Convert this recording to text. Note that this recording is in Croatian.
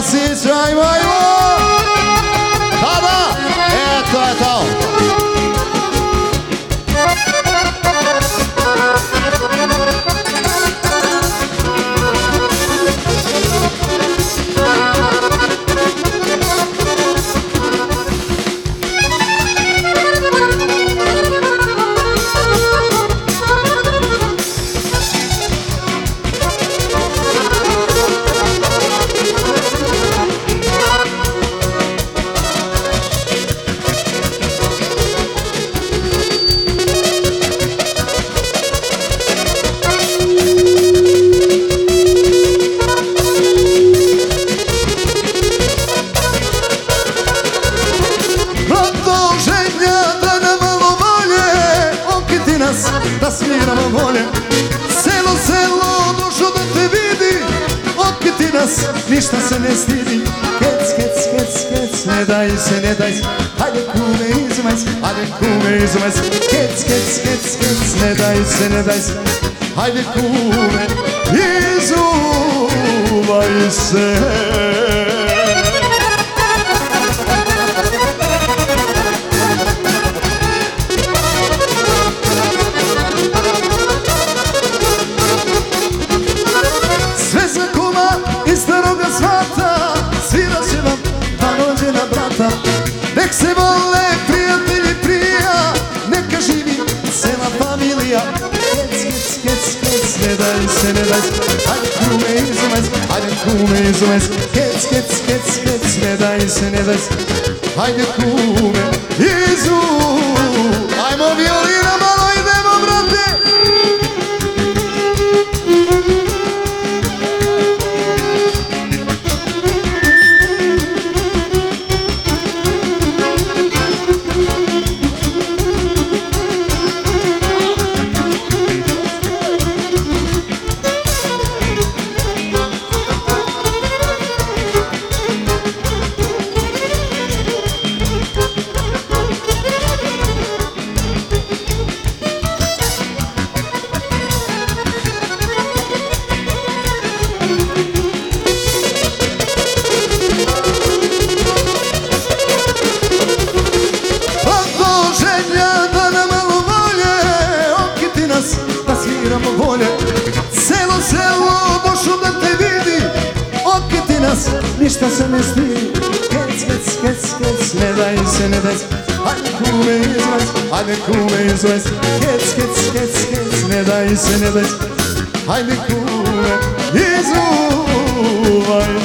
Francis, right, right, vai! Nas, ništa se ne stidi. Kec, kec, kec, kec, ne daj se, ne daj se. Hajde kume, izumaj se, hajde kume, izumaj se Kec, kec, kec, kec, ne daj se, ne daj se. Hajde kume, izumaj se brata Nek se vole prijatelji prija Neka živi cela familija. Kec, kec, kec, kec, ne daj se, ne daj. Se Ajde kume izumaj se, ajde kume izumaj se Kec, kec, kec, kec, ne daj se, ne daj. Se Ajde kume nas, ništa se ne stidi. Kec, kec, kec, kec, ne daj se, ne daj se Hajde kume se, hajde kume se Kec, kec, kec, kec, ne daj se, ne daj se Hajde kume izvaj